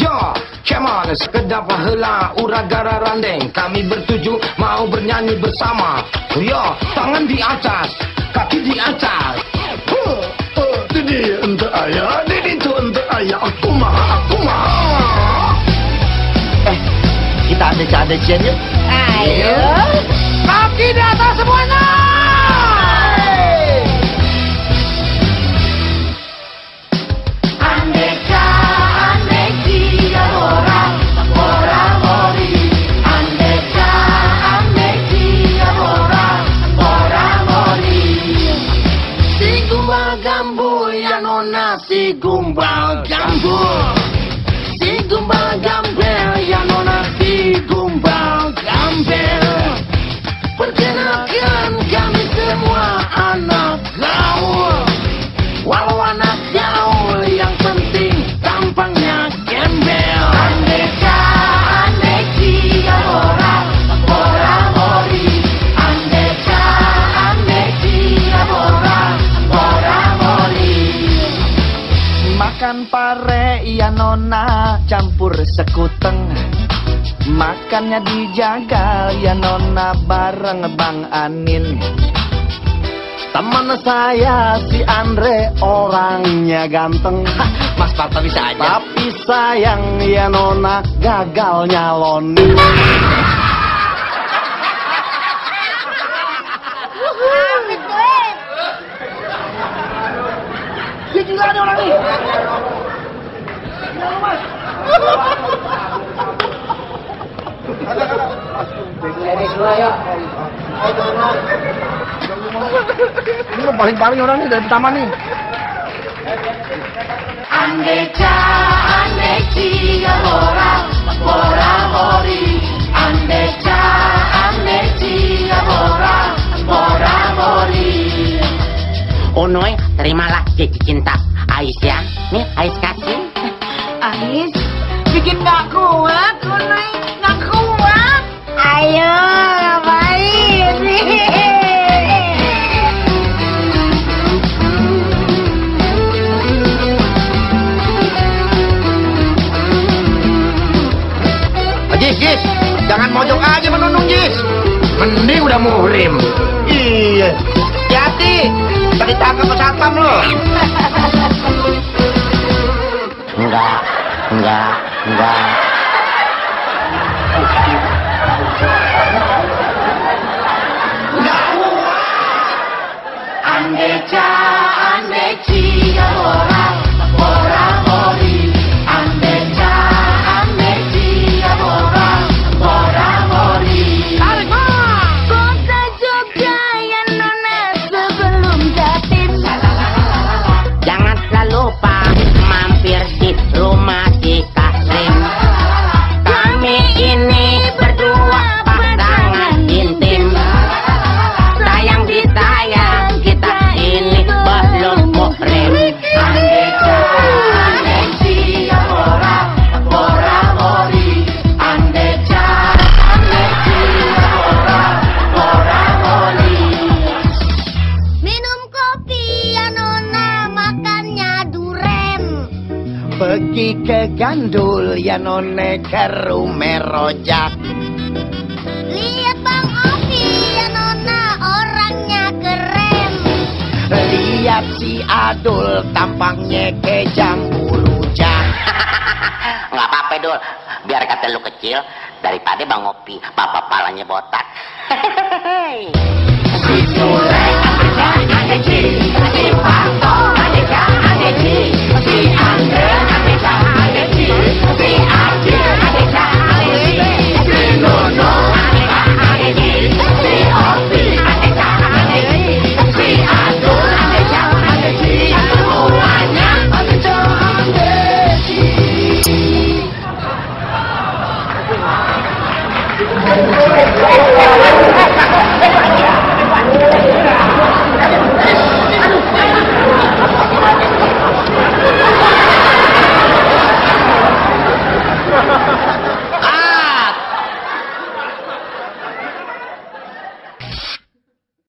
Come on, sekedar pahala Uragara randeng Kami bertuju mau bernyanyi bersama Yo, tangan di atas Kaki di atas Huh, uh, Didi untuk ayah, Didi tu untuk ayah. Aku mah, aku mah. Eh, kita ada ada yuk. Ayo. Kaki di atas semuanya si gumbal gambul Si gumbal gambel ya nona si gumbal gambel Perkenalkan kami semua anak gaul Walau anak Makan pare ya nona campur sekuteng. Makannya dijagal ya nona bareng Bang Anin. Teman saya si Andre orangnya ganteng. Mas Parto bisa aja. Tapi sayang ya nona gagal nyalonin Dia gila nih orang nih Ini mah paling-paling orang nih dari pertama nih Andeka, andeki, orang, orang mori. Andeka, andeki, orang, orang mori. Unoy, terimalah cinta Ais Mojok aja menunung Jis. Mending udah muhrim Iya. Hati-hati. Tadi tangkap ke satpam lo Enggak, enggak, enggak. Andeka, Pergi ke gandul ya none ke rumah rojak Lihat Bang Ovi ya nona, orangnya keren. Lihat si Adul tampangnya ke jambu rujak Nggak apa-apa dul, biar kata lu kecil daripada bang ngopi, papa palanya botak. Si Sule, Andeka, Andeki, si Parto, Thank you.